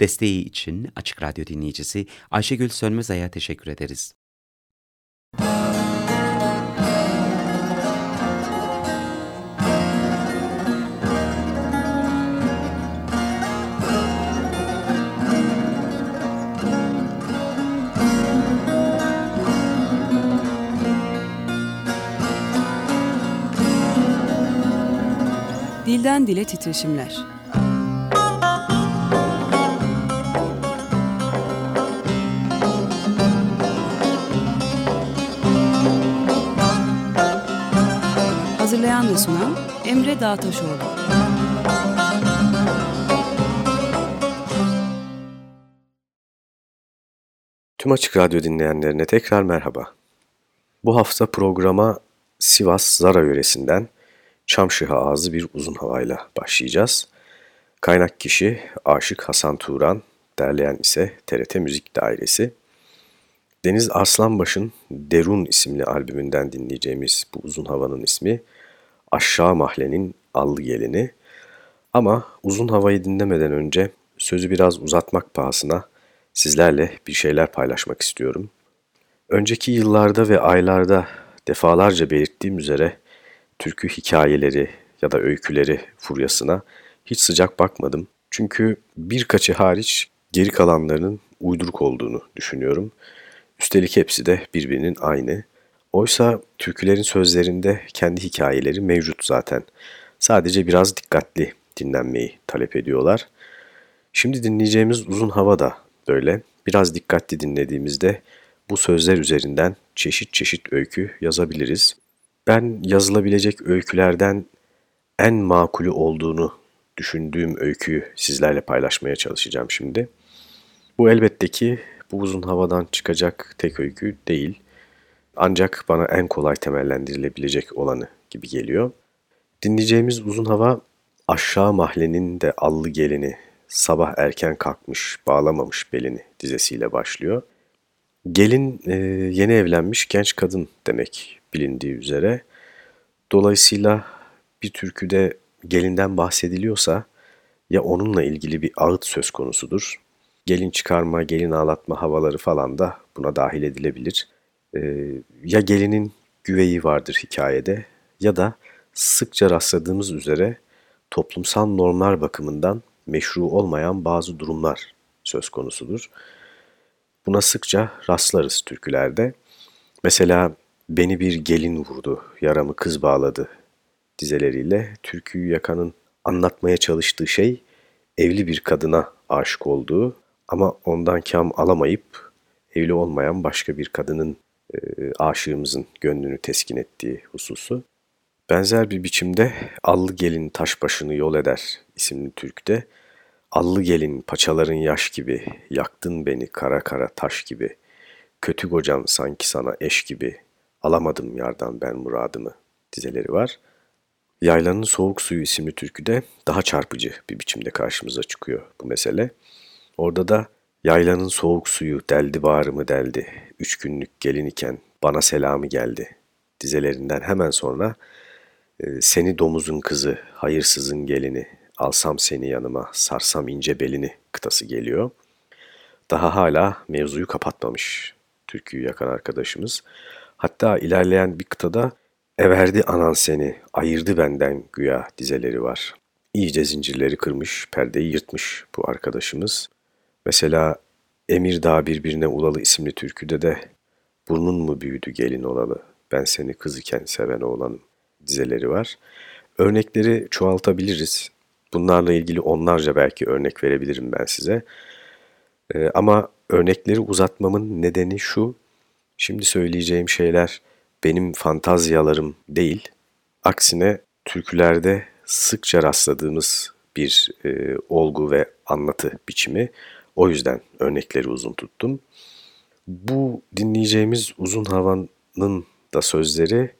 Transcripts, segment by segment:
Desteği için Açık Radyo dinleyicisi Ayşegül Sönmezay'a teşekkür ederiz. Dilden Dile Titreşimler Hazırlayan ve sunan Emre Dağtaşoğlu. Tüm Açık Radyo dinleyenlerine tekrar merhaba. Bu hafta programa Sivas Zara yöresinden Çamşıha ağzı bir uzun havayla başlayacağız. Kaynak kişi Aşık Hasan Turan, derleyen ise TRT Müzik Dairesi. Deniz Arslanbaş'ın Derun isimli albümünden dinleyeceğimiz bu uzun havanın ismi Aşağı Mahle'nin Allı Gelini. Ama uzun havayı dinlemeden önce sözü biraz uzatmak pahasına sizlerle bir şeyler paylaşmak istiyorum. Önceki yıllarda ve aylarda defalarca belirttiğim üzere türkü hikayeleri ya da öyküleri furyasına hiç sıcak bakmadım. Çünkü birkaçı hariç geri kalanlarının uyduruk olduğunu düşünüyorum. Üstelik hepsi de birbirinin aynı. Oysa türkülerin sözlerinde kendi hikayeleri mevcut zaten. Sadece biraz dikkatli dinlenmeyi talep ediyorlar. Şimdi dinleyeceğimiz uzun hava da böyle. Biraz dikkatli dinlediğimizde bu sözler üzerinden çeşit çeşit öykü yazabiliriz. Ben yazılabilecek öykülerden en makulü olduğunu düşündüğüm öyküyü sizlerle paylaşmaya çalışacağım şimdi. Bu elbette ki bu uzun havadan çıkacak tek öykü değil. Ancak bana en kolay temellendirilebilecek olanı gibi geliyor. Dinleyeceğimiz uzun hava Aşağı Mahallenin de Allı Gelini, Sabah Erken Kalkmış, Bağlamamış Belini dizesiyle başlıyor. Gelin e, yeni evlenmiş genç kadın demek bilindiği üzere. Dolayısıyla bir türküde gelinden bahsediliyorsa ya onunla ilgili bir ağıt söz konusudur. Gelin çıkarma, gelin ağlatma havaları falan da buna dahil edilebilir. Ee, ya gelinin güveyi vardır hikayede ya da sıkça rastladığımız üzere toplumsal normlar bakımından meşru olmayan bazı durumlar söz konusudur. Buna sıkça rastlarız türkülerde. Mesela Beni bir gelin vurdu, yaramı kız bağladı dizeleriyle türküyü yakanın anlatmaya çalıştığı şey evli bir kadına aşık olduğu ama ondan kam alamayıp evli olmayan başka bir kadının e, aşığımızın gönlünü teskin ettiği hususu. Benzer bir biçimde Allı Gelin Taş Başını Yol Eder isimli türküde Allı gelin paçaların yaş gibi, yaktın beni kara kara taş gibi, kötü kocan sanki sana eş gibi, alamadım yardan ben muradımı dizeleri var. Yaylanın Soğuk Suyu isimli türküde daha çarpıcı bir biçimde karşımıza çıkıyor bu mesele. Orada da Yaylanın soğuk suyu deldi bağrımı deldi, üç günlük gelin iken bana selamı geldi dizelerinden hemen sonra e, seni domuzun kızı, hayırsızın gelini, alsam seni yanıma, sarsam ince belini kıtası geliyor. Daha hala mevzuyu kapatmamış türküyü yakan arkadaşımız. Hatta ilerleyen bir kıtada Everdi anan seni, ayırdı benden güya dizeleri var. İyice zincirleri kırmış, perdeyi yırtmış bu arkadaşımız. Mesela Emir Dağ birbirine ulalı isimli türküde de burnun mu büyüdü gelin olalı, ben seni kız iken seven oğlanım dizeleri var. Örnekleri çoğaltabiliriz. Bunlarla ilgili onlarca belki örnek verebilirim ben size. Ee, ama örnekleri uzatmamın nedeni şu, şimdi söyleyeceğim şeyler benim fantazyalarım değil, aksine türkülerde sıkça rastladığımız bir e, olgu ve anlatı biçimi. O yüzden örnekleri uzun tuttum. Bu dinleyeceğimiz uzun havanın da sözleri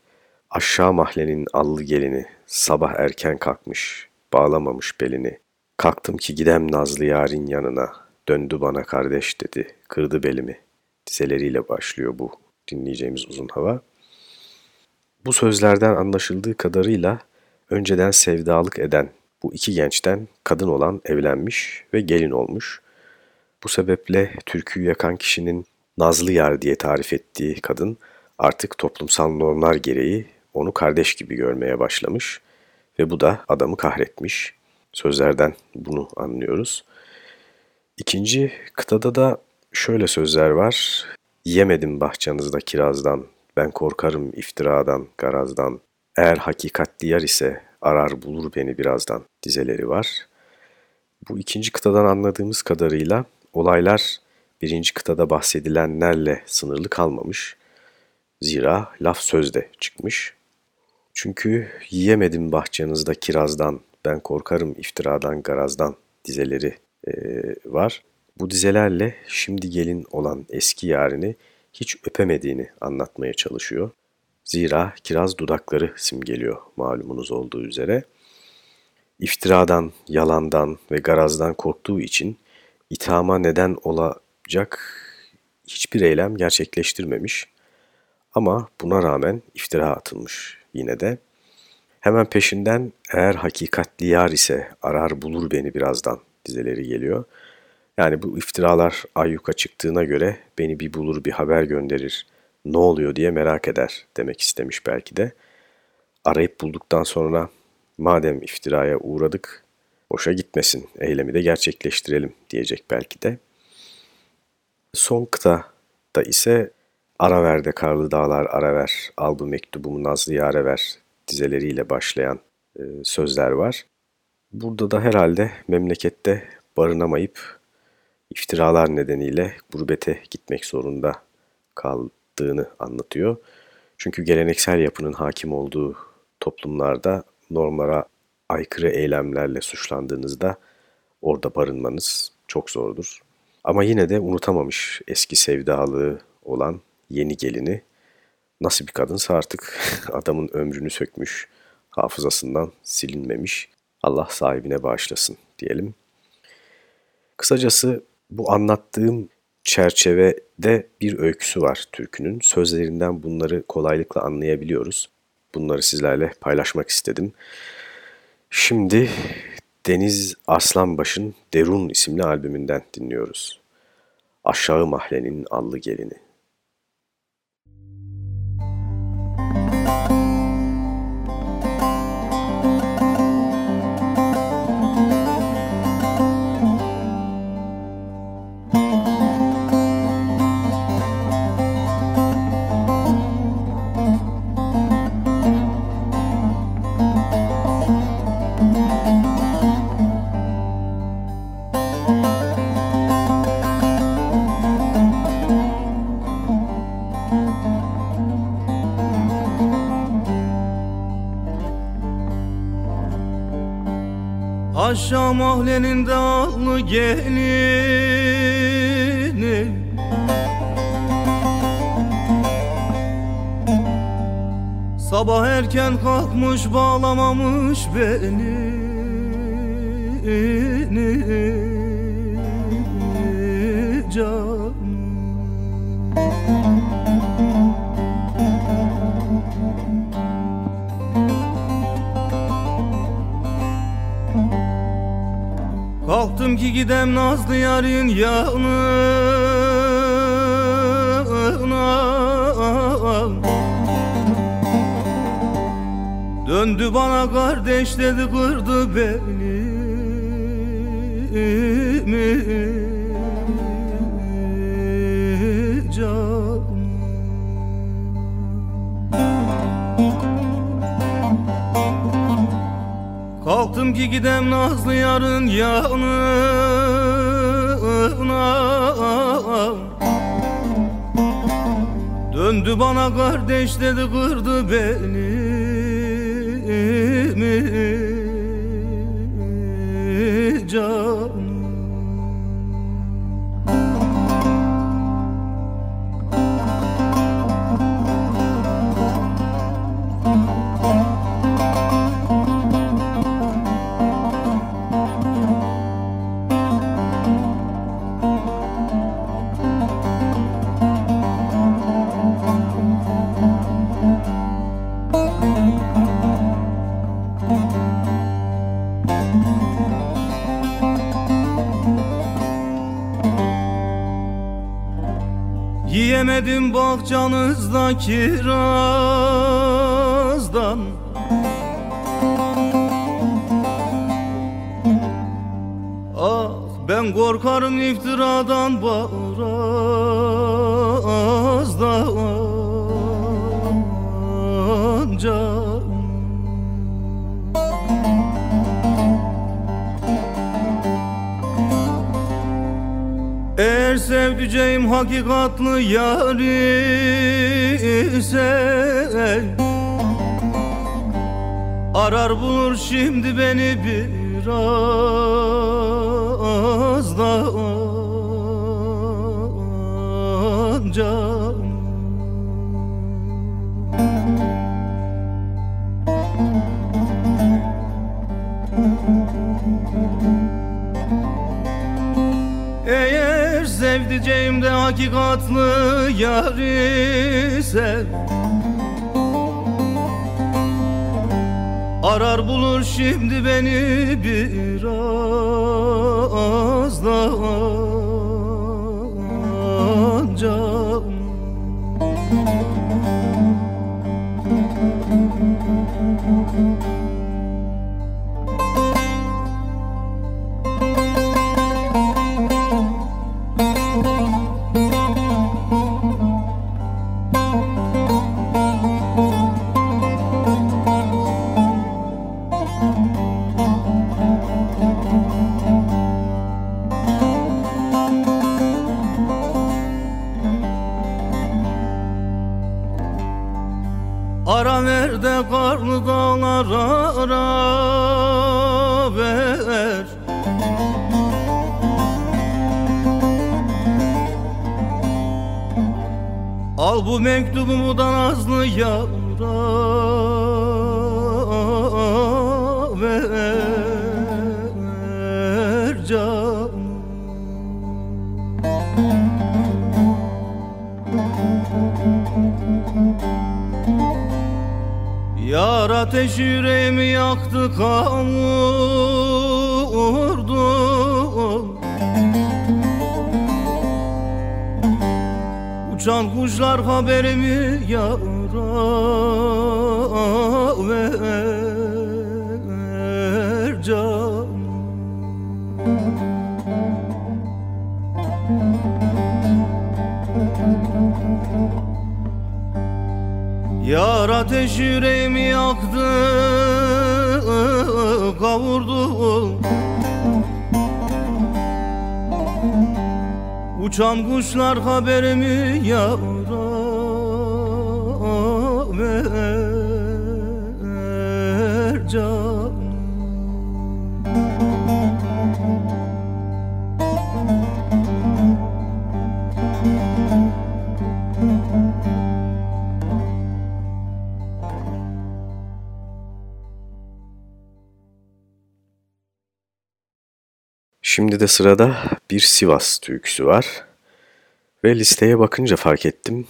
aşağı mahallenin allı gelini sabah erken kalkmış, bağlamamış belini. Kalktım ki gidem Nazlı yarın yanına, döndü bana kardeş dedi, kırdı belimi. Dizeleriyle başlıyor bu dinleyeceğimiz uzun hava. Bu sözlerden anlaşıldığı kadarıyla önceden sevdalık eden bu iki gençten kadın olan evlenmiş ve gelin olmuş. Bu sebeple türküyü yakan kişinin Nazlı Yar diye tarif ettiği kadın artık toplumsal normlar gereği onu kardeş gibi görmeye başlamış ve bu da adamı kahretmiş. Sözlerden bunu anlıyoruz. İkinci kıtada da şöyle sözler var. Yemedim bahçanızda kirazdan, ben korkarım iftiradan, garazdan. Eğer hakikatli yer ise arar bulur beni birazdan dizeleri var. Bu ikinci kıtadan anladığımız kadarıyla olaylar birinci kıtada bahsedilenlerle sınırlı kalmamış. Zira laf sözde çıkmış. Çünkü yiyemedim bahçenizde kirazdan, ben korkarım iftiradan garazdan dizeleri e, var. Bu dizelerle şimdi gelin olan eski yarini hiç öpemediğini anlatmaya çalışıyor. Zira kiraz dudakları simgeliyor malumunuz olduğu üzere. İftiradan, yalandan ve garazdan korktuğu için ithama neden olacak hiçbir eylem gerçekleştirmemiş. Ama buna rağmen iftira atılmış yine de. Hemen peşinden eğer hakikatli yar ise arar bulur beni birazdan dizeleri geliyor. Yani bu iftiralar ayyuka çıktığına göre beni bir bulur bir haber gönderir. Ne oluyor diye merak eder demek istemiş belki de. Arayıp bulduktan sonra madem iftiraya uğradık boşa gitmesin eylemi de gerçekleştirelim diyecek belki de. Son kıta da ise Ara ver de karlı dağlar ara ver, al bu mektubumu nazlı yare ver dizeleriyle başlayan e, sözler var. Burada da herhalde memlekette barınamayıp iftiralar nedeniyle gurbete gitmek zorunda kaldığını anlatıyor. Çünkü geleneksel yapının hakim olduğu toplumlarda normlara aykırı eylemlerle suçlandığınızda orada barınmanız çok zordur. Ama yine de unutamamış eski sevdalığı olan yeni gelini nasıl bir kadınsa artık adamın ömrünü sökmüş, hafızasından silinmemiş. Allah sahibine bağışlasın diyelim. Kısacası bu anlattığım çerçevede bir öyküsü var türkünün. Sözlerinden bunları kolaylıkla anlayabiliyoruz. Bunları sizlerle paylaşmak istedim. Şimdi Deniz Arslanbaş'ın Derun isimli albümünden dinliyoruz. Aşağı Mahlenin Allı Gelini. Mahallenin dağlı gelini Sabah erken kalkmış bağlamamış beni canım Kalktım ki gidem Nazlı yarın yanına Döndü bana kardeş dedi kırdı beni Kalktım ki gidem Nazlı yarın yanına. Döndü bana kardeş dedi kırdı beni Yiyemedim bahçanızdaki razdan. Ah ben korkarım iftiradan barazdan Eğer sevdiceğim hakikatlı yar ise Arar bulur şimdi beni biraz hakikatlı yar ise Arar bulur şimdi beni biraz daha can Ara bu mektubumu da nazlı yavra ver canım. Yar ateş yüreğimi yaktı kavurdu Uçan kuşlar haberimi yara ver canım Yar ateş yüreğimi yaktı kavurdu Uçan kuşlar yara ver Şimdi de sırada bir Sivas türküsü var. Ve listeye bakınca fark ettim.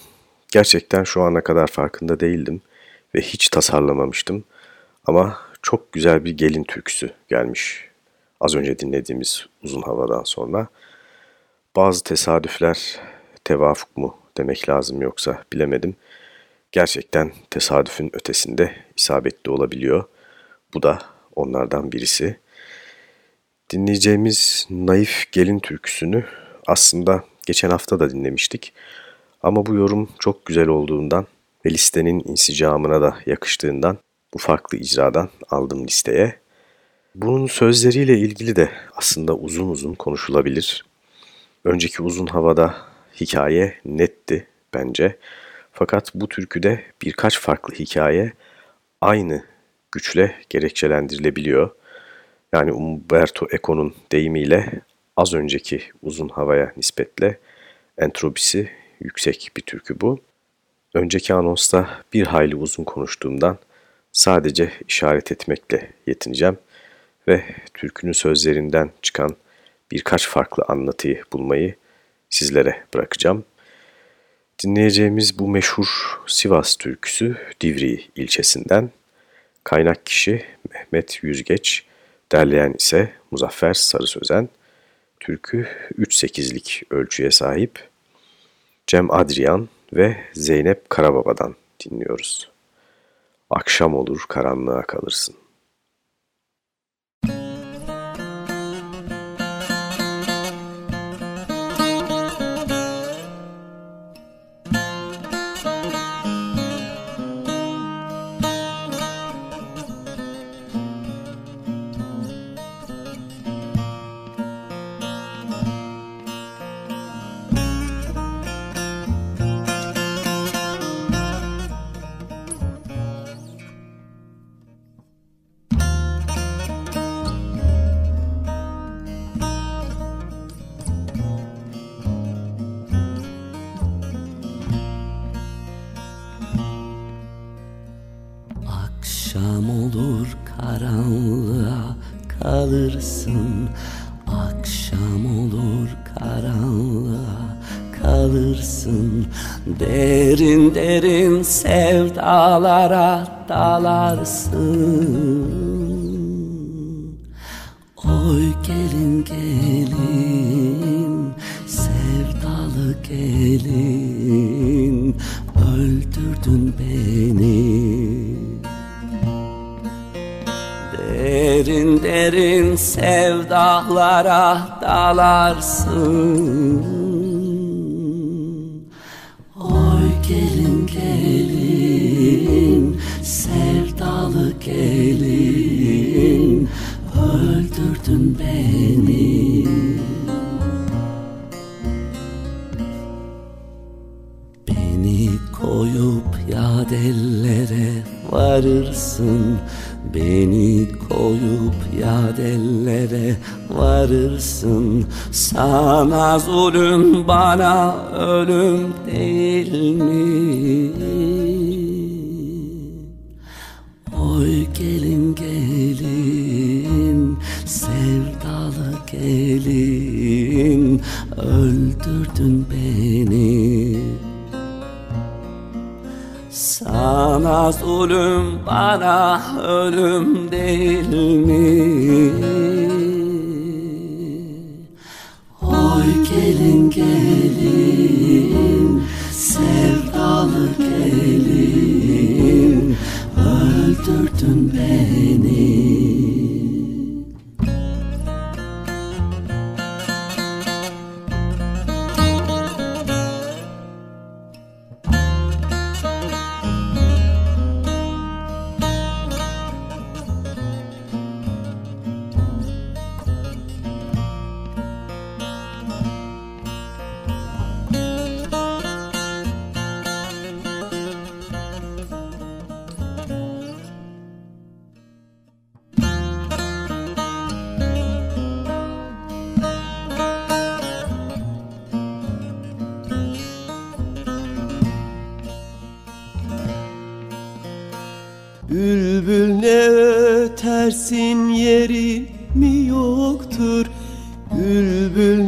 Gerçekten şu ana kadar farkında değildim ve hiç tasarlamamıştım. Ama çok güzel bir gelin türküsü gelmiş. Az önce dinlediğimiz uzun havadan sonra. Bazı tesadüfler tevafuk mu demek lazım yoksa bilemedim. Gerçekten tesadüfün ötesinde isabetli olabiliyor. Bu da onlardan birisi. Dinleyeceğimiz Naif Gelin türküsünü aslında geçen hafta da dinlemiştik. Ama bu yorum çok güzel olduğundan ve listenin insicamına da yakıştığından bu farklı icradan aldım listeye. Bunun sözleriyle ilgili de aslında uzun uzun konuşulabilir. Önceki uzun havada hikaye netti bence. Fakat bu türküde birkaç farklı hikaye aynı güçle gerekçelendirilebiliyor. Yani Umberto Eco'nun deyimiyle az önceki uzun havaya nispetle entropisi yüksek bir türkü bu. Önceki anonsta bir hayli uzun konuştuğumdan sadece işaret etmekle yetineceğim ve türkünün sözlerinden çıkan birkaç farklı anlatıyı bulmayı sizlere bırakacağım. Dinleyeceğimiz bu meşhur Sivas türküsü Divri ilçesinden. Kaynak kişi Mehmet Yüzgeç, derleyen ise Muzaffer Sarı Sözen. Türkü 3-8'lik ölçüye sahip. Cem Adrian ve Zeynep Karababa'dan dinliyoruz. Akşam olur karanlığa kalırsın. Dalarsın Oy gelin gelin sevdalı gelin Öldürdün beni. Beni koyup yadellere varırsın Beni varırsın Sana zulüm bana ölüm değil mi? Oy gelin gelin sevdalı gelin Öldürdün beni sana zulüm bana ölüm değil mi? Gelin sevdalı gelin. Öldürdün beni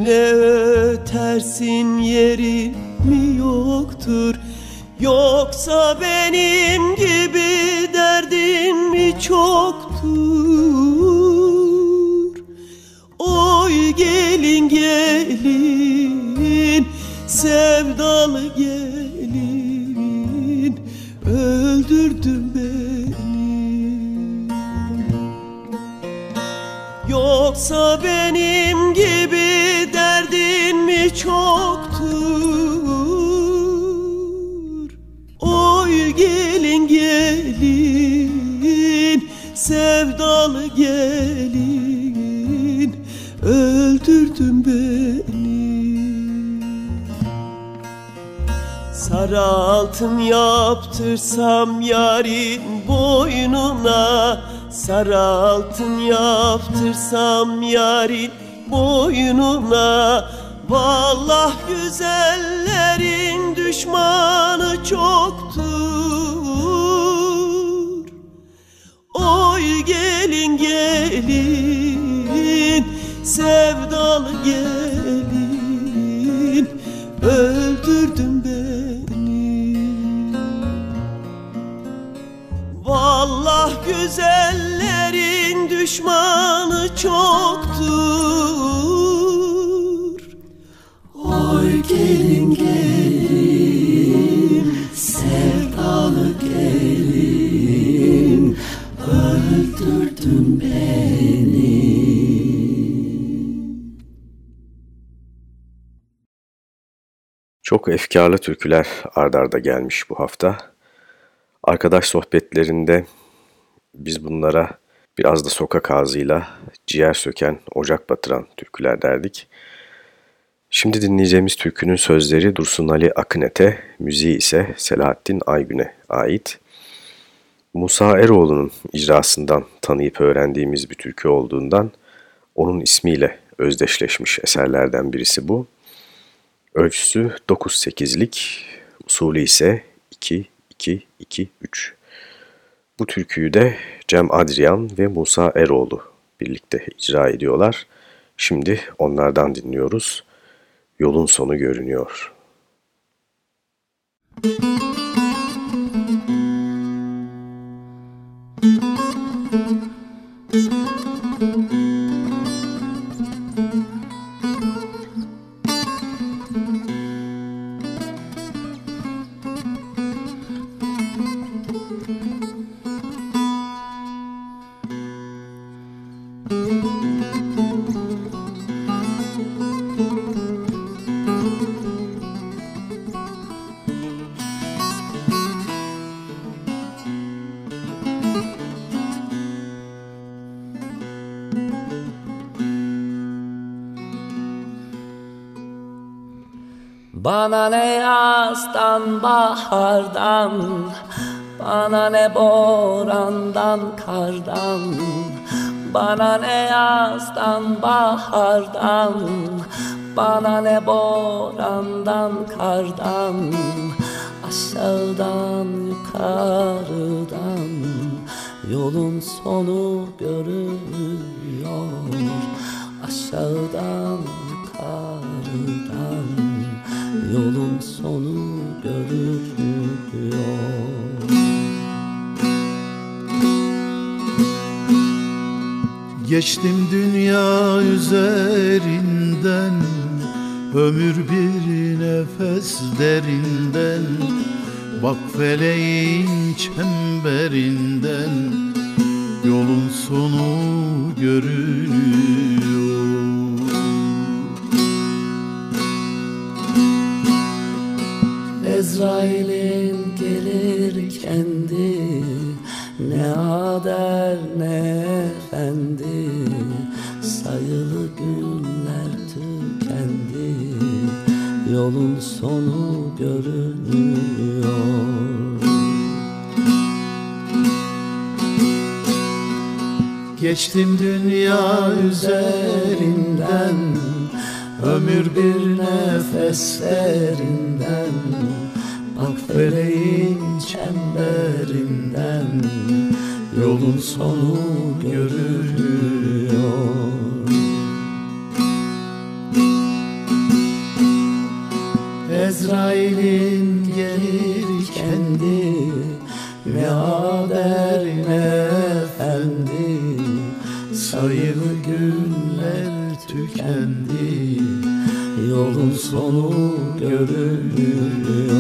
Ne ötersin yeri mi yoktur? Yoksa benim Sarı altın yaptırsam yarın boynuna Sarı altın yaptırsam yarin boynuna. Vallah güzellerin düşmanı çoktur. Oy gelin gelin sevdalı gelin. Öldürdün güzellerin düşmanı çoktur Oy gelin gelin sevdalı gelin Öldürdün beni Çok efkarlı türküler ardarda gelmiş bu hafta. Arkadaş sohbetlerinde biz bunlara biraz da sokak ağzıyla ciğer söken, ocak batıran türküler derdik. Şimdi dinleyeceğimiz türkünün sözleri Dursun Ali Akınet'e, müziği ise Selahattin Aygün'e ait. Musa Eroğlu'nun icrasından tanıyıp öğrendiğimiz bir türkü olduğundan onun ismiyle özdeşleşmiş eserlerden birisi bu. Ölçüsü 9-8'lik, usulü ise 2-2-2-3. Bu türküyü de Cem Adrian ve Musa Eroğlu birlikte icra ediyorlar. Şimdi onlardan dinliyoruz. Yolun sonu görünüyor. Müzik bahardan Bana ne borandan kardan Bana ne yazdan bahardan Bana ne borandan kardan Aşağıdan yukarıdan Yolun sonu görünüyor. Aşağıdan yukarıdan yolun sonu Geçtim dünya üzerinden Ömür bir nefes derinden Bak feleğin çemberinden Yolun sonu görünüyor Ezrail'in gelir kendi. Ne ader ne efendi. Sayılı günler tükendi. Yolun sonu görünüyor. Geçtim dünya üzerinden Ömür bir nefeslerinden Feleğin çemberinden Yolun sonu görülüyor Ezrail'in gelir kendi Ne haber ne efendi Sayılı günler tükendi Yolun sonu görülüyor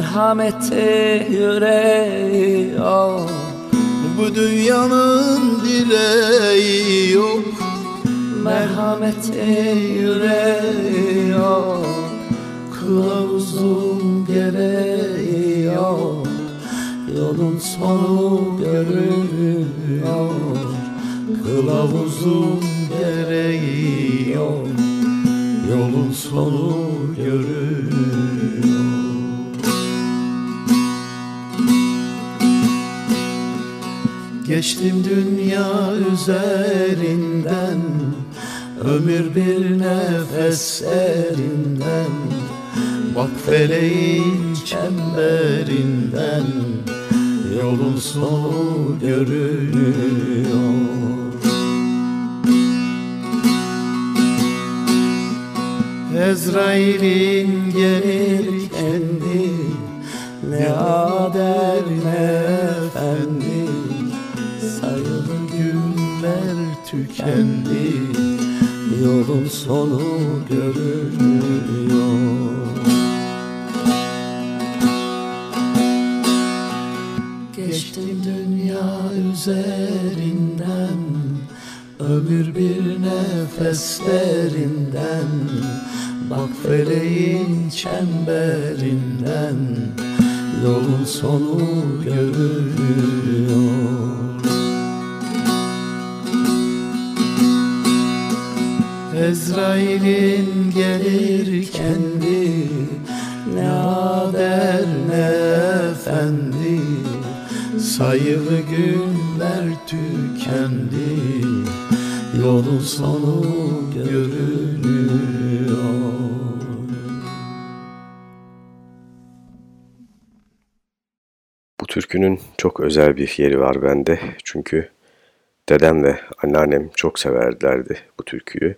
merhameti yüreği yok Bu dünyanın dileği yok. Merhameti yüreği yok Kılavuzun gereği yok Yolun sonu görünüyor Kılavuzun gereği yok. Yolun sonu üzerinden Ömür bir nefes erinden Bak feleğin çemberinden Yolun sonu görünüyor. Ezrail'in üzerinden Ömür bir nefeslerinden Bak feleğin çemberinden Yolun sonu görünüyor. Ezrail'in gelir kendi Ne ader ne efendi Sayılı günler sonu görünüyor Bu türkünün çok özel bir yeri var bende. Çünkü dedem ve anneannem çok severlerdi bu türküyü.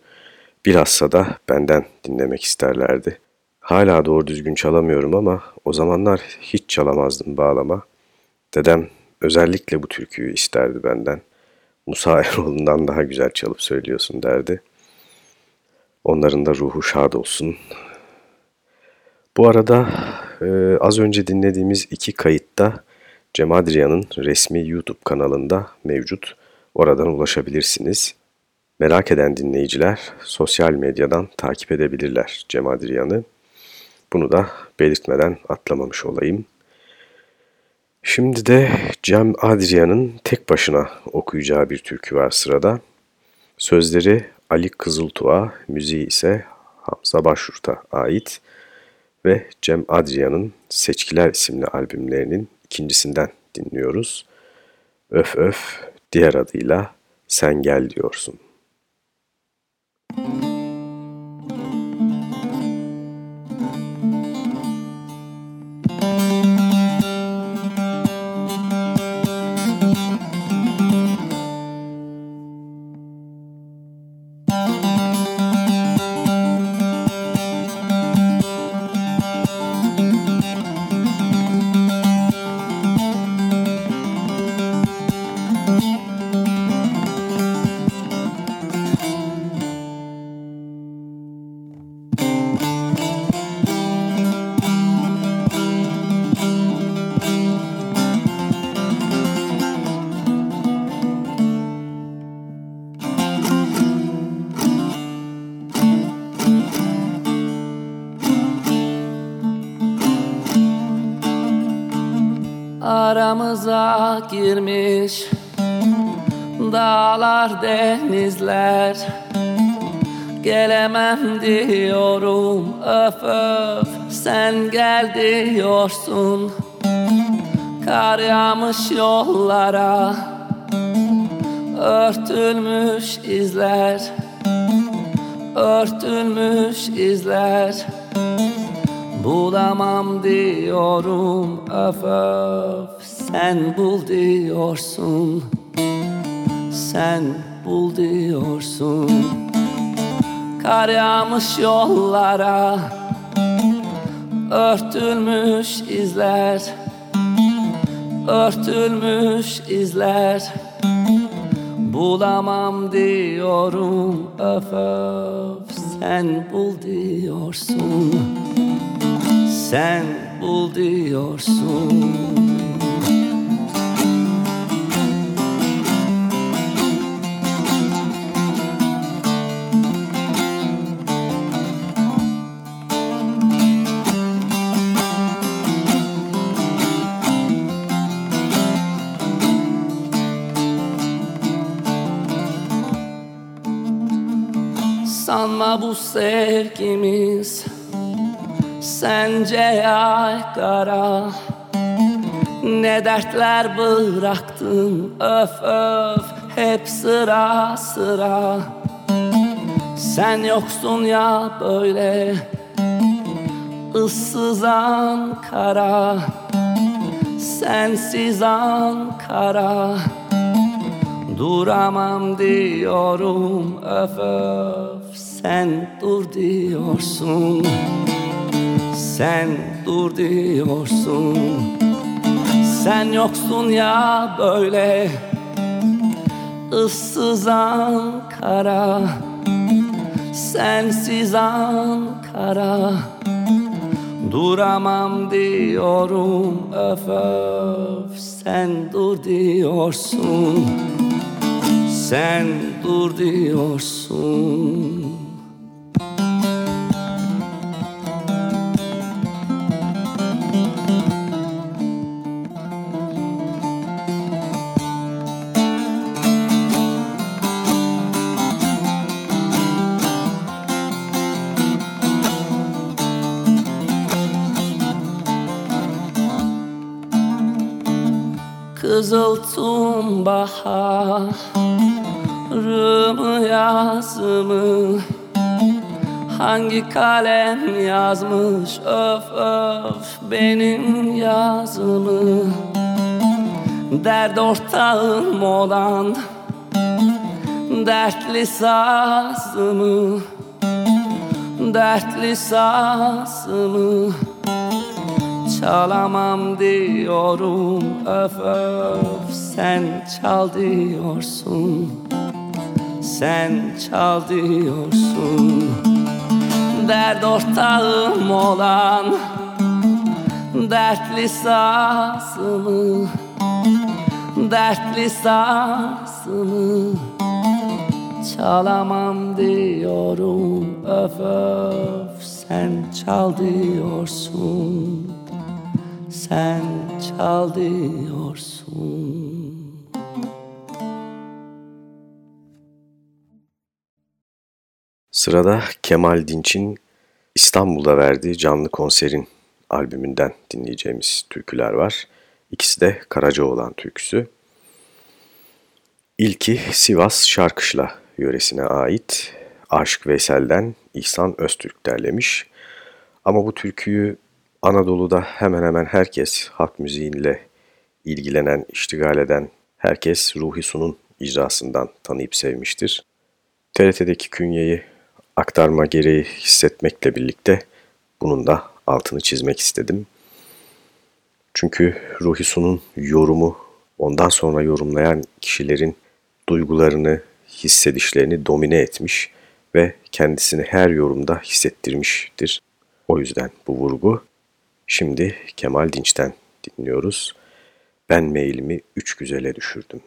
Bilhassa da benden dinlemek isterlerdi. Hala doğru düzgün çalamıyorum ama o zamanlar hiç çalamazdım bağlama. Dedem özellikle bu türküyü isterdi benden. Musa Eroğlu'ndan daha güzel çalıp söylüyorsun derdi. Onların da ruhu şad olsun. Bu arada e, az önce dinlediğimiz iki kayıtta Cem Adrian'ın resmi YouTube kanalında mevcut. Oradan ulaşabilirsiniz. Merak eden dinleyiciler sosyal medyadan takip edebilirler Cem Adrian'ı. Bunu da belirtmeden atlamamış olayım. Şimdi de Cem Adrian'ın tek başına okuyacağı bir türkü var sırada. Sözleri Ali Kızıltuğ'a, müziği ise Hamza Başurt'a ait ve Cem Adrian'ın Seçkiler isimli albümlerinin ikincisinden dinliyoruz. Öf öf diğer adıyla Sen Gel diyorsun. Gel diyorsun Kar yağmış yollara Örtülmüş izler Örtülmüş izler. Bulamam diyorum öf öf Sen bul diyorsun Sen bul diyorsun. Kar yağmış yollara Örtülmüş izler Örtülmüş izler. Bulamam diyorum öf öf Sen bul diyorsun sen bul diyorsun bu sevgimiz Sence ay kara? Ne dertler bıraktın? Öf öf hep sıra sıra. Sen yoksun ya böyle ıssız Ankara Sensiz Ankara. Duramam diyorum öf öf Sen dur diyorsun. Sen dur diyorsun. Sen yoksun ya böyle. Issız Ankara. Sensiz Ankara. Duramam diyorum öf öf. Sen dur diyorsun. Sen dur diyorsun Kızıltım baharımı yazımı. Hangi kalem yazmış? Öf öf benim yazımı. Dert ortağım olan dertli sazımı. Dertli sazımı Çalamam diyorum öf öf Sen çal diyorsun. Sen çal diyorsun. Dert ortağım olan Dertli sazımı Dertli sazımı. Çalamam diyorum öf öf Sen çal diyorsun sen çal diyorsun Sırada Kemal Dinç'in İstanbul'da verdiği canlı konserin albümünden dinleyeceğimiz türküler var. İkisi de Karacaoğlan türküsü. İlki Sivas Şarkışla yöresine ait Aşık Veysel'den İhsan Öztürk derlemiş. Ama bu türküyü Anadolu'da hemen hemen herkes halk müziğiyle ilgilenen, iştigal eden herkes Ruhi Su'nun icrasından tanıyıp sevmiştir. TRT'deki künyeyi aktarma gereği hissetmekle birlikte bunun da altını çizmek istedim. Çünkü Ruhi Su'nun yorumu ondan sonra yorumlayan kişilerin duygularını, hissedişlerini domine etmiş ve kendisini her yorumda hissettirmiştir. O yüzden bu vurgu Şimdi Kemal Dinç'ten dinliyoruz. Ben mailimi üç güzele düşürdüm.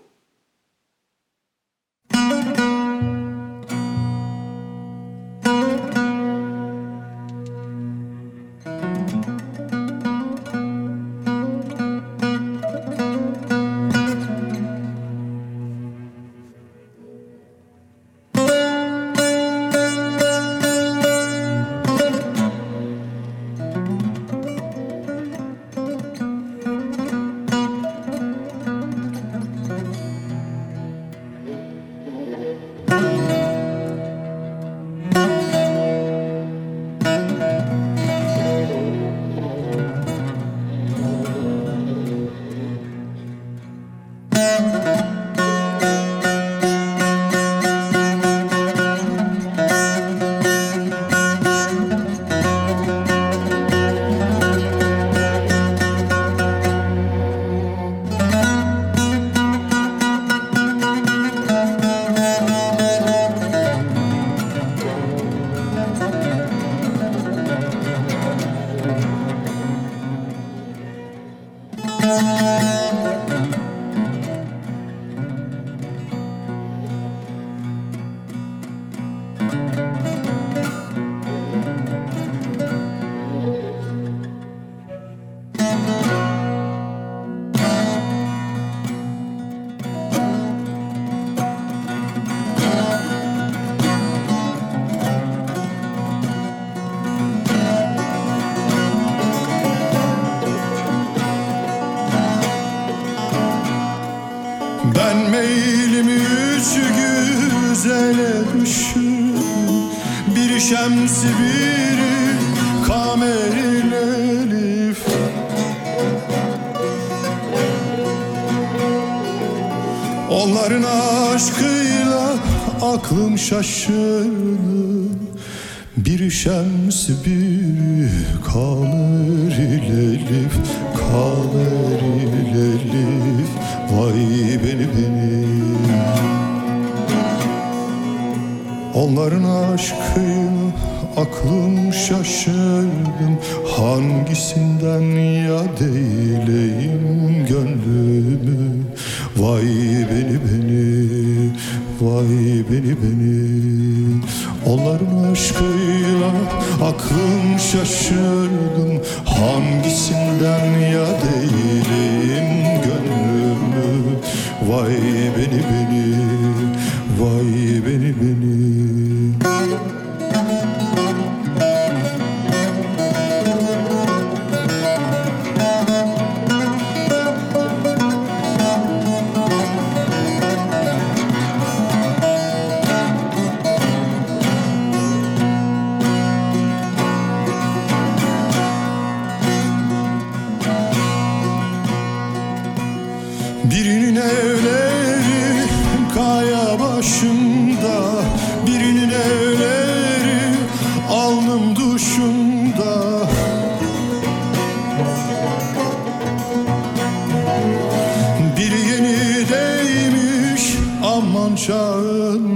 Şemsi biri kameril elif. Onların aşkıyla aklım şaşırdı. Bir şems bir kalır elif. Kalır elif Vay beni beni Onların aşkıyla aklım şaşırdım Hangisinden ya eyleyim gönlümü? Vay beni beni, vay beni beni. Onların aşkıyla? Aklım şaşırdım Hangisinden ya eyleyim aman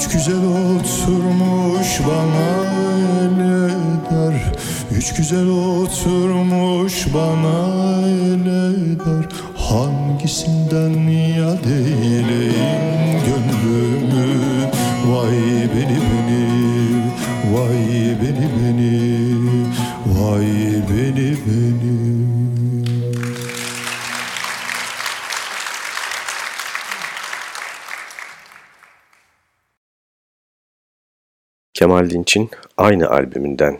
Üç güzel oturmuş bana el eder Üç güzel oturmuş bana el eder Hangisinden ya eyleyim Kemal Dinç'in aynı albümünden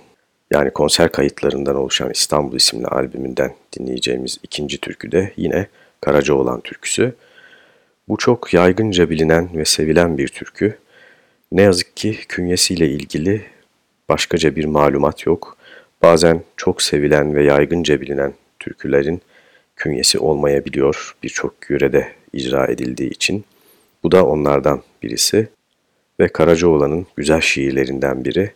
yani konser kayıtlarından oluşan İstanbul isimli albümünden dinleyeceğimiz ikinci türkü de yine Karacaoğlan türküsü. Bu çok yaygınca bilinen ve sevilen bir türkü. Ne yazık ki künyesiyle ilgili başkaca bir malumat yok. Bazen çok sevilen ve yaygınca bilinen türkülerin künyesi olmayabiliyor birçok yörede icra edildiği için. Bu da onlardan birisi ve Karacaoğlan'ın güzel şiirlerinden biri.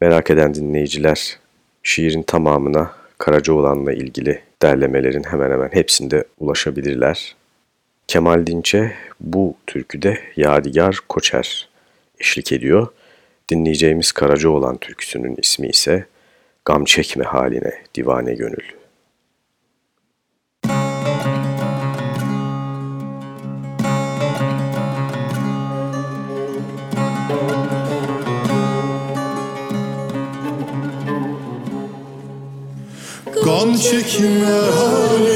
Merak eden dinleyiciler şiirin tamamına Karacaoğlan'la ilgili derlemelerin hemen hemen hepsinde ulaşabilirler. Kemal Dinç'e bu türküde Yadigar Koçer eşlik ediyor. Dinleyeceğimiz Karacaoğlan türküsünün ismi ise Gam çekme haline divane gönül. Han çekme haline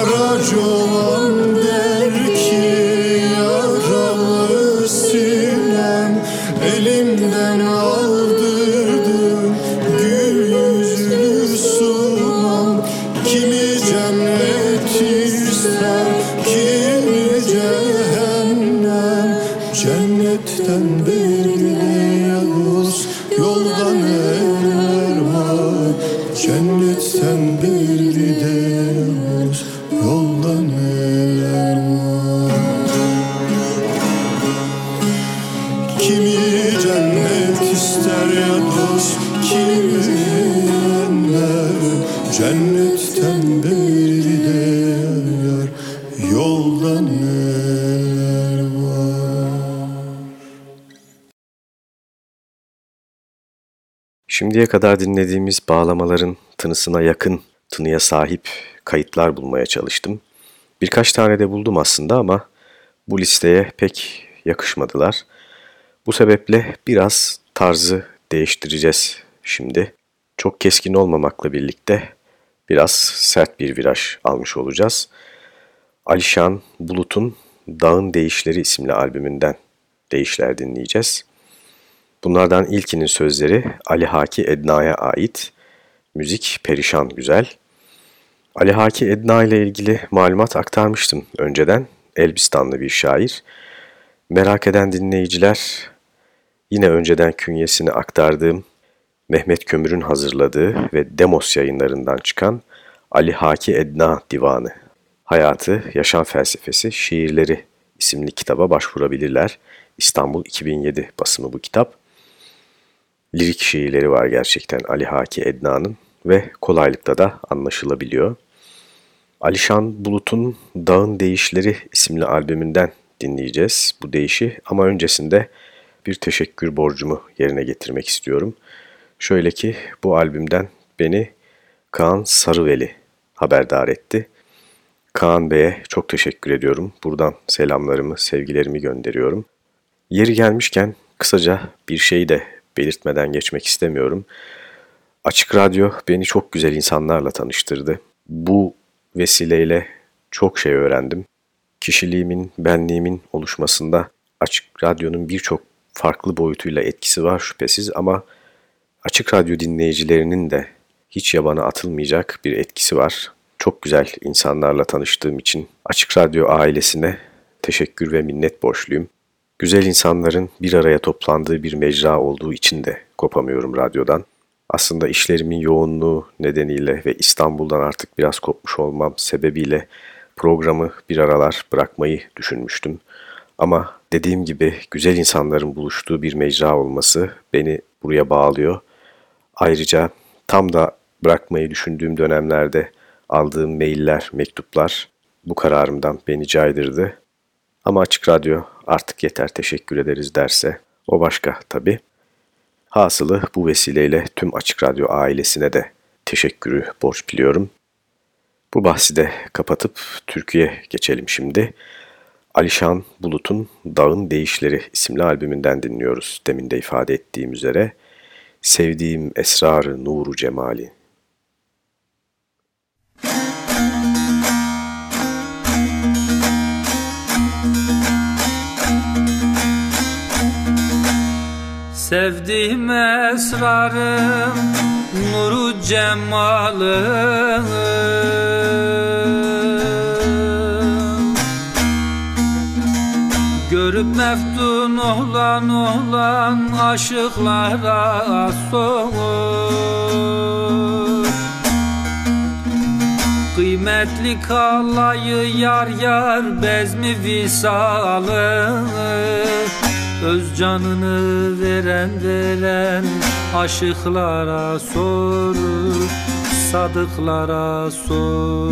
Karacoğlan Şimdiye kadar dinlediğimiz bağlamaların tınısına yakın, tınıya sahip kayıtlar bulmaya çalıştım. Birkaç tane de buldum aslında ama bu listeye pek yakışmadılar. Bu sebeple biraz tarzı değiştireceğiz şimdi. Çok keskin olmamakla birlikte biraz sert bir viraj almış olacağız. Alişan Bulut'un Dağın Değişleri isimli albümünden değişler dinleyeceğiz. Bunlardan ilkinin sözleri Ali Haki Edna'ya ait. Müzik perişan güzel. Ali Haki Edna ile ilgili malumat aktarmıştım önceden. Elbistanlı bir şair. Merak eden dinleyiciler yine önceden künyesini aktardığım Mehmet Kömür'ün hazırladığı ve Demos yayınlarından çıkan Ali Haki Edna Divanı. Hayatı, Yaşam Felsefesi, Şiirleri isimli kitaba başvurabilirler. İstanbul 2007 basımı bu kitap. Lirik şiirleri var gerçekten Ali Haki Edna'nın ve kolaylıkla da anlaşılabiliyor. Alişan Bulut'un Dağın Değişleri isimli albümünden dinleyeceğiz bu deyişi ama öncesinde bir teşekkür borcumu yerine getirmek istiyorum. Şöyle ki bu albümden beni Kaan Sarıveli haberdar etti. Kaan Bey'e çok teşekkür ediyorum. Buradan selamlarımı, sevgilerimi gönderiyorum. Yeri gelmişken kısaca bir şey de belirtmeden geçmek istemiyorum. Açık Radyo beni çok güzel insanlarla tanıştırdı. Bu vesileyle çok şey öğrendim. Kişiliğimin, benliğimin oluşmasında Açık Radyo'nun birçok farklı boyutuyla etkisi var şüphesiz ama Açık Radyo dinleyicilerinin de hiç yabana atılmayacak bir etkisi var. Çok güzel insanlarla tanıştığım için Açık Radyo ailesine teşekkür ve minnet borçluyum. Güzel insanların bir araya toplandığı bir mecra olduğu için de kopamıyorum radyodan. Aslında işlerimin yoğunluğu nedeniyle ve İstanbul'dan artık biraz kopmuş olmam sebebiyle programı bir aralar bırakmayı düşünmüştüm. Ama dediğim gibi güzel insanların buluştuğu bir mecra olması beni buraya bağlıyor. Ayrıca tam da bırakmayı düşündüğüm dönemlerde aldığım mailler, mektuplar bu kararımdan beni caydırdı. Ama Açık Radyo artık yeter teşekkür ederiz derse o başka tabii. Hasılı bu vesileyle tüm Açık Radyo ailesine de teşekkürü borç biliyorum. Bu bahsi de kapatıp Türkiye geçelim şimdi. Alişan Bulut'un Dağın Değişleri isimli albümünden dinliyoruz demin de ifade ettiğim üzere. Sevdiğim esrarı nuru cemali. Sevdiğim esrarım nuru cemalım. Görüp meftun olan olan aşıklara soğur. Kıymetli kalayı yar yar bezmi visalı Öz canını veren veren aşıklara sor Sadıklara sor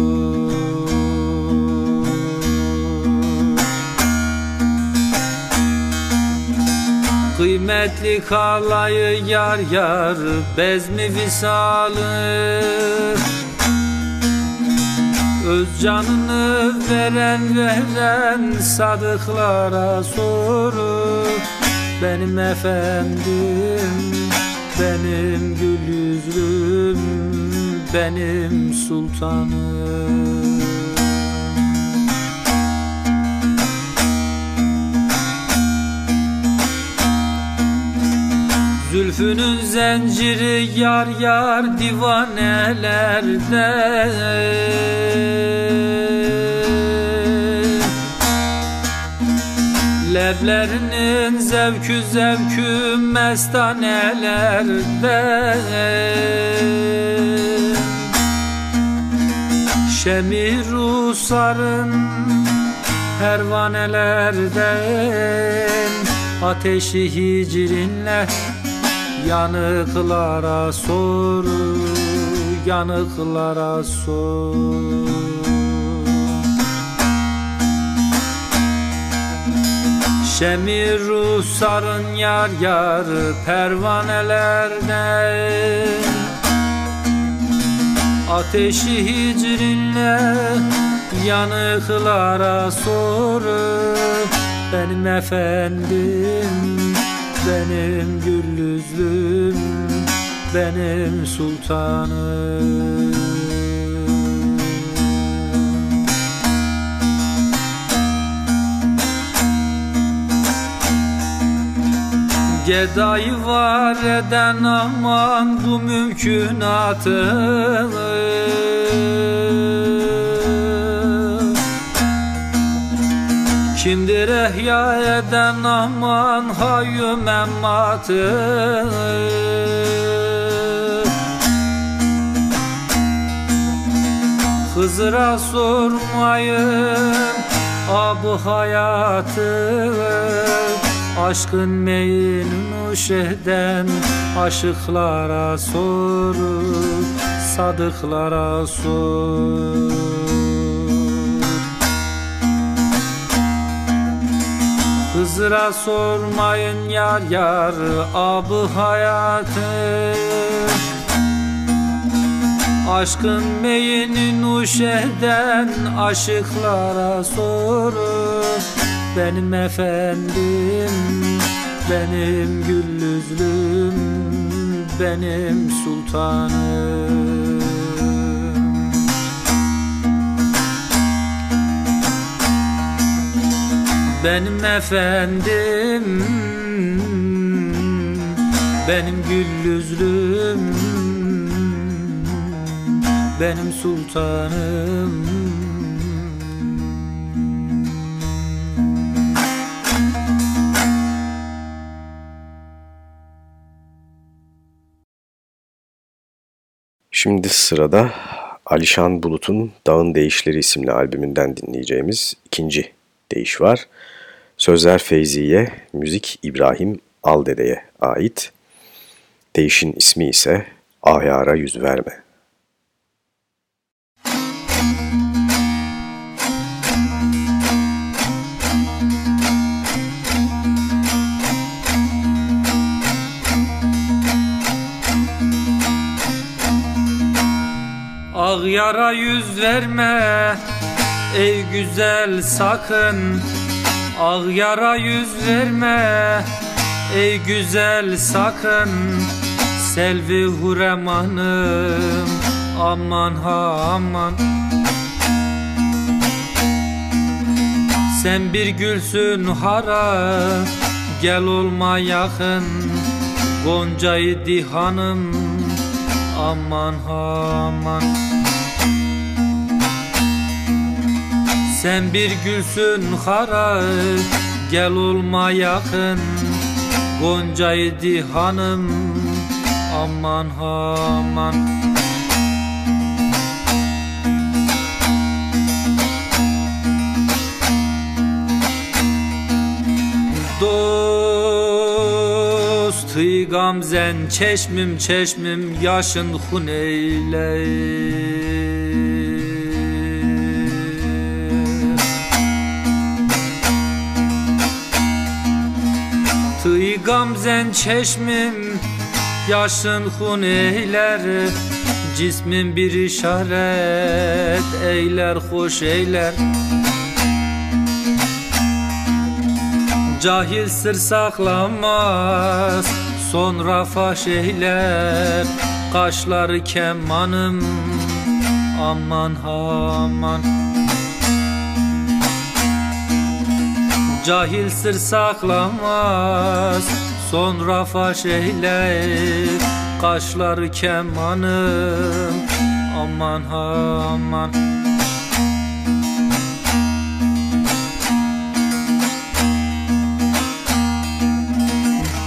Kıymetli kalayı yar yar bezmi visalı Öz canını veren veren sadıklara sorur Benim efendim, benim gül yüzlüm, benim sultanım Zülfünün zinciri yar yar divanelerde Leblerinin zevkü zevkü mestanelerde Şemir rusarın pervanelerden Ateşi hicrinle yanıklara sor Yanıklara sor. Şemir rusarın yar yar pervanelerden Ateşi hicrinle yanıklara sor. Benim efendim, benim gül benim sultanım. Gedayı var eden aman bu mümkünatı Kimdir ehya eden aman hayyü memmatı Hızır'a sormayın abu hayatı. Aşkın meyilini nuş eden aşıklara sor Sadıklara sor Hızır'a sormayın yar yar abı hayatı. Aşkın meyini nuş eden aşıklara sorun Benim efendim, benim gül yüzlüm, benim sultanım Benim efendim Benim güllüzlüm Benim sultanım. Şimdi sırada Alişan Bulut'un Dağın Değişleri isimli albümünden dinleyeceğimiz ikinci deyiş var. Sözler Feyzi'ye, müzik İbrahim Aldede'ye ait. Değişin ismi ise Ayara Yüz Verme. Ağ yara yüz verme Ey güzel sakın Ağ yara yüz verme. Ey güzel sakın Selvi Huremanım Aman ha aman. Sen bir gülsün hara Gel olma yakın. Goncayı dihanım Aman ha aman Sen bir gülsün hara Gel olma yakın Goncayı dihanım Aman aman. Dost gamzen çeşmim çeşmim yaşın hun gamzen çeşmim yaşın hun eyler Cismin bir işaret eyler hoş eyler. Cahil sır saklamaz Sonra faş eyler Kaşları kemanım Aman aman Cahil sır saklamaz. Sonra faş eyler Kaşları kemanım. Aman ha aman.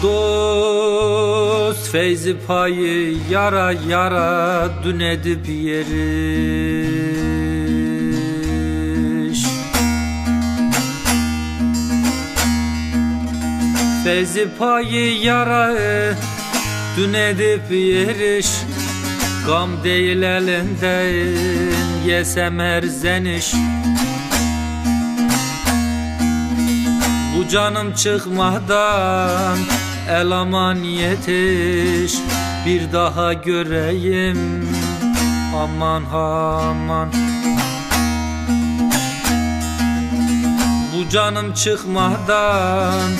Dost feyzi payı yara yara dün edip yeriş Feyzi payı yara dün edip yeriş Gam değil elinden yesem erzeniş Bu canım çıkmadan el aman yetiş Bir daha göreyim aman aman. Bu canım çıkmadan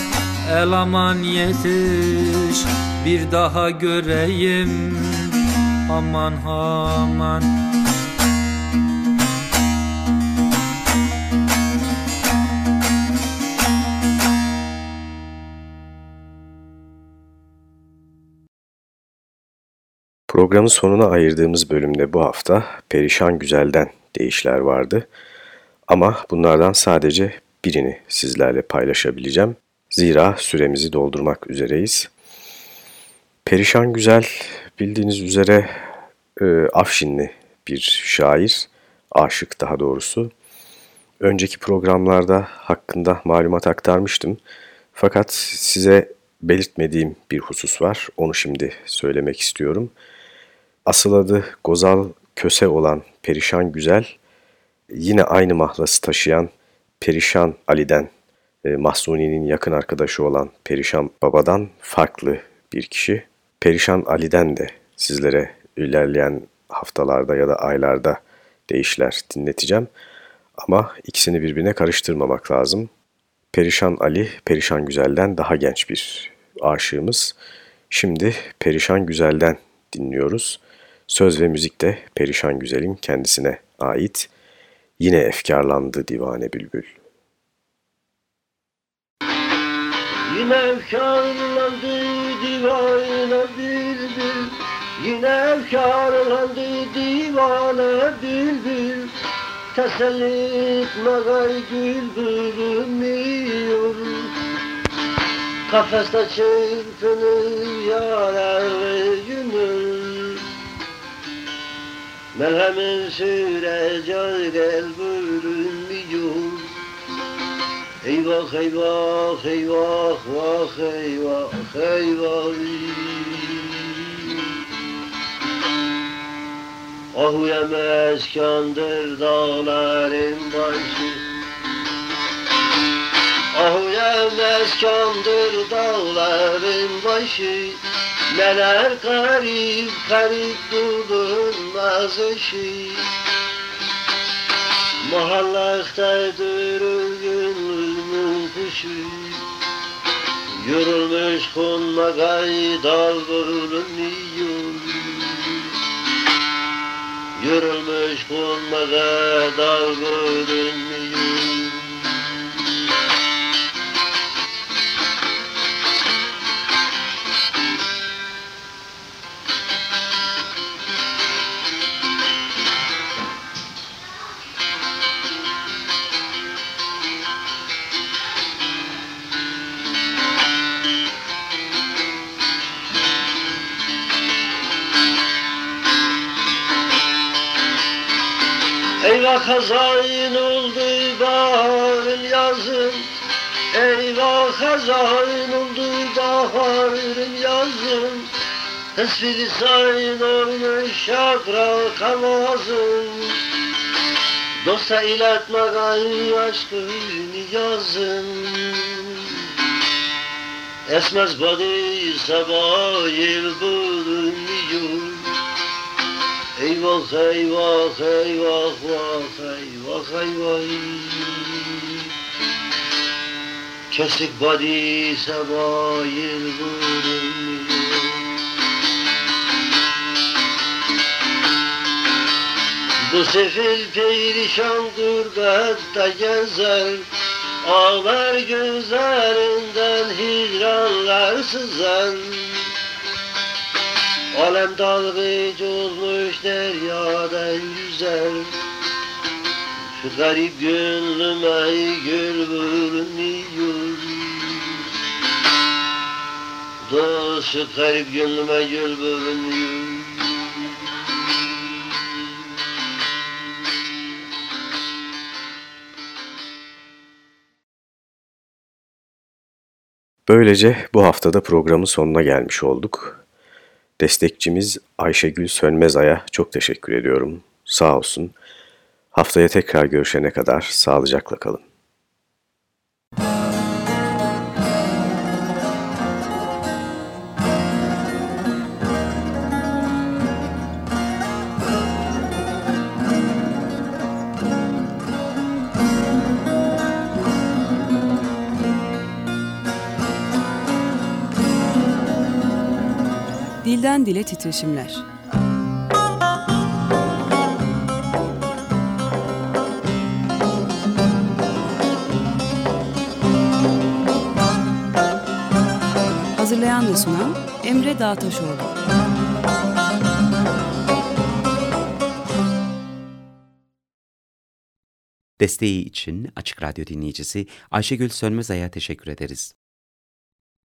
el aman yetiş Bir daha göreyim aman aman Programın sonuna ayırdığımız bölümde bu hafta Perişan Güzel'den değişler vardı. Ama bunlardan sadece birini sizlerle paylaşabileceğim. Zira süremizi doldurmak üzereyiz. Perişan Güzel bildiğiniz üzere e, Afşinli bir şair, aşık daha doğrusu. Önceki programlarda hakkında malumat aktarmıştım. Fakat size belirtmediğim bir husus var. Onu şimdi söylemek istiyorum. Asıl adı Gozal Köse olan Perişan Güzel, yine aynı mahlası taşıyan Perişan Ali'den, e, Mahsuni'nin yakın arkadaşı olan Perişan Baba'dan farklı bir kişi. Perişan Ali'den de sizlere ilerleyen haftalarda ya da aylarda değişler dinleteceğim. Ama ikisini birbirine karıştırmamak lazım. Perişan Ali, Perişan Güzel'den daha genç bir aşığımız. Şimdi Perişan Güzel'den dinliyoruz. Söz ve müzik de Perişan Güzel'in kendisine ait. Yine efkarlandı divane bülbül. Yine efkarlandı divane bülbül Yine efkarlandı divane bülbül Teselli etme gay güldürmüyor Kafeste çırpınır yarar günür Merhemin sürecek el bölünmüyor Eyvah eyvah eyvah vah eyvah eyvah. Ahu yemezkandır dağların başı. Ahu yemezkandır dağların başı. Neler garip garip bulunmaz eşi. Mahallaktadır gönlümün kuşu Yorulmuş konmagay dal görünmüyor Yorulmuş konmaga dal görünmüyor Hazin oldu baharın yazın. Eyvah hazin oldu baharın yazın. Tesbih sayın olmuş şakra kamazın Dosta iletme gayrı aşkını yazın. Esmez badi sabah yıl bulunuyor Eyvah eyvah eyvah vah eyvah eyvah. Kesik badi yıl bulunuyor Bu sefil perişan gurbatta gezer Ağlar gözlerinden hicranlar sızar Alem dalgıç olmuş deryadan yüzer Şu garip gönlüme gül bölünmüyor Dost şu garip gönlüme gül bölünmüyor Böylece bu haftada programın sonuna gelmiş olduk. Destekçimiz Ayşegül Sönmezay'a çok teşekkür ediyorum. Sağ olsun. Haftaya tekrar görüşene kadar sağlıcakla kalın. Dilden dile titreşimler. Hazırlayan ve sunan Emre Dağtaşoğlu. Desteği için Açık Radyo dinleyicisi Ayşegül Sönmezay'a teşekkür ederiz.